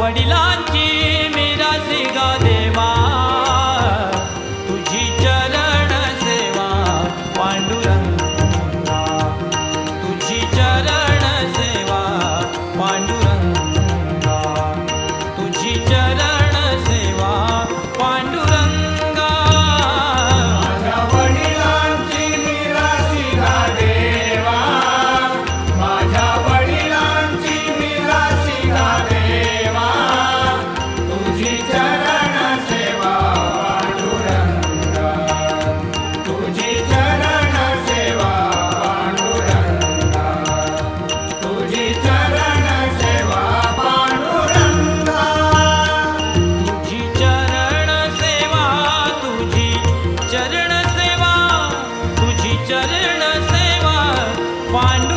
वडिलांची मेरा सिगा देवा तुझी चरण सेवा पाडुरङ्गी चरण सेवा पांडुरंग one.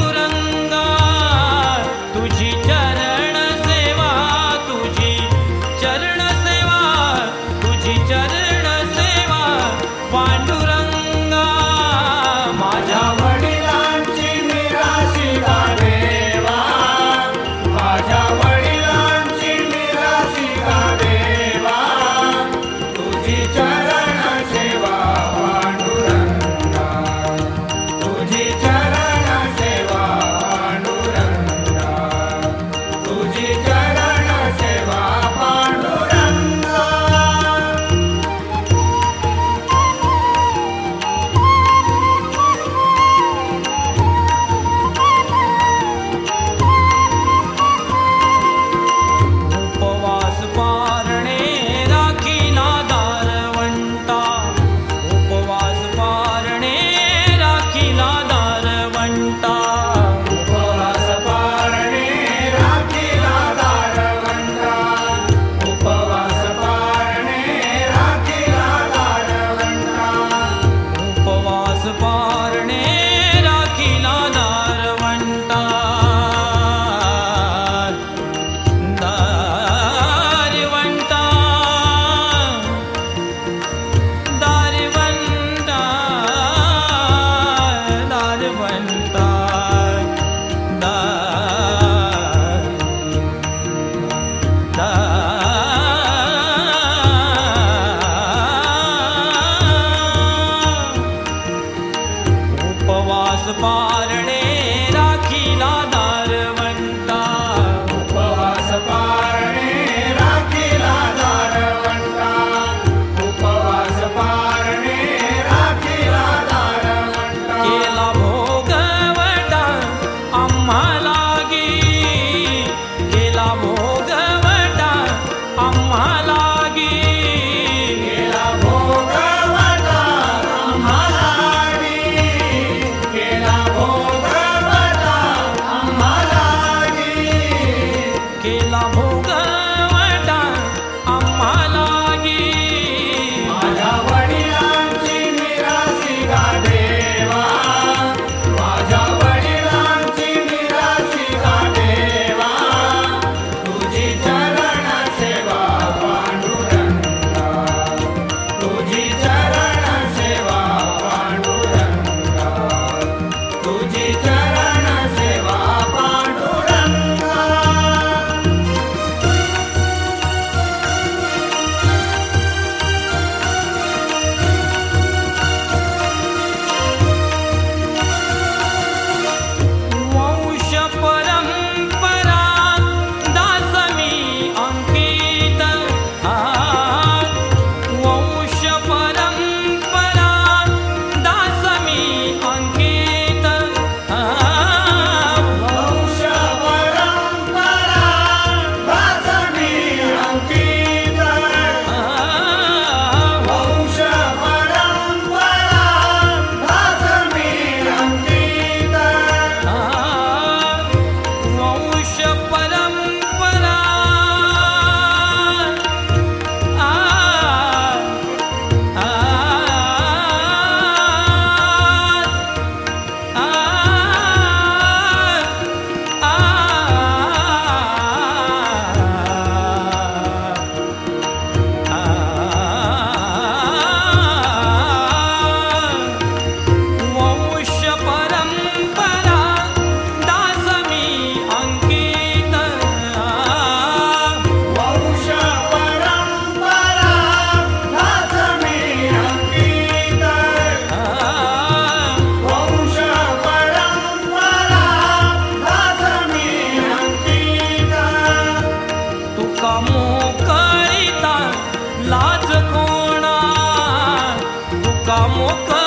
vamos